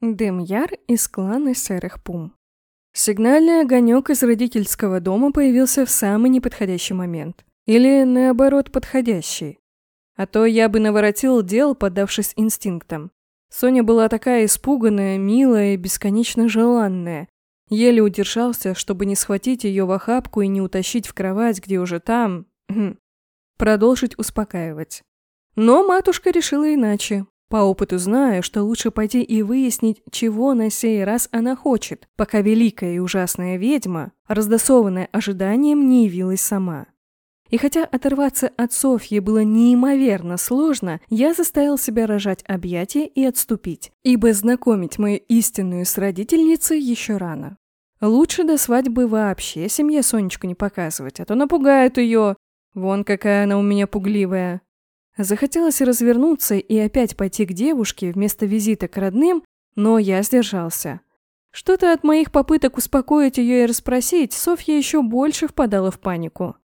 Демьяр из клана Серых Пум. Сигнальный огонек из родительского дома появился в самый неподходящий момент. Или, наоборот, подходящий. А то я бы наворотил дел, поддавшись инстинктам. Соня была такая испуганная, милая и бесконечно желанная. Еле удержался, чтобы не схватить ее в охапку и не утащить в кровать, где уже там... продолжить успокаивать. Но матушка решила иначе. По опыту знаю, что лучше пойти и выяснить, чего на сей раз она хочет, пока великая и ужасная ведьма, раздосованная ожиданием, не явилась сама. И хотя оторваться от Софьи было неимоверно сложно, я заставил себя рожать объятия и отступить, ибо знакомить мою истинную с родительницей еще рано. Лучше до свадьбы вообще семье Сонечку не показывать, а то напугает ее. Вон какая она у меня пугливая. Захотелось развернуться и опять пойти к девушке вместо визита к родным, но я сдержался. Что-то от моих попыток успокоить ее и расспросить, Софья еще больше впадала в панику.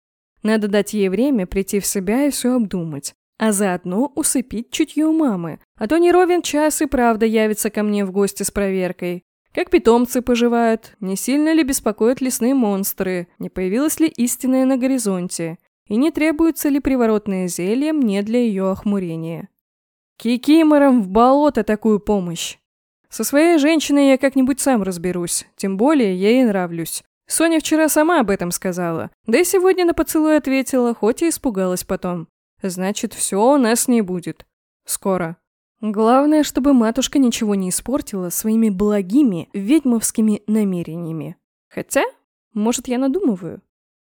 Надо дать ей время прийти в себя и все обдумать, а заодно усыпить чутье мамы, а то не ровен час и правда явится ко мне в гости с проверкой. Как питомцы поживают, не сильно ли беспокоят лесные монстры, не появилась ли истинная на горизонте, и не требуется ли приворотное зелье мне для ее охмурения. Кикиморам в болото такую помощь. Со своей женщиной я как-нибудь сам разберусь, тем более я ей нравлюсь. Соня вчера сама об этом сказала, да и сегодня на поцелуй ответила, хоть и испугалась потом. Значит, все у нас не будет. Скоро. Главное, чтобы матушка ничего не испортила своими благими ведьмовскими намерениями. Хотя, может, я надумываю.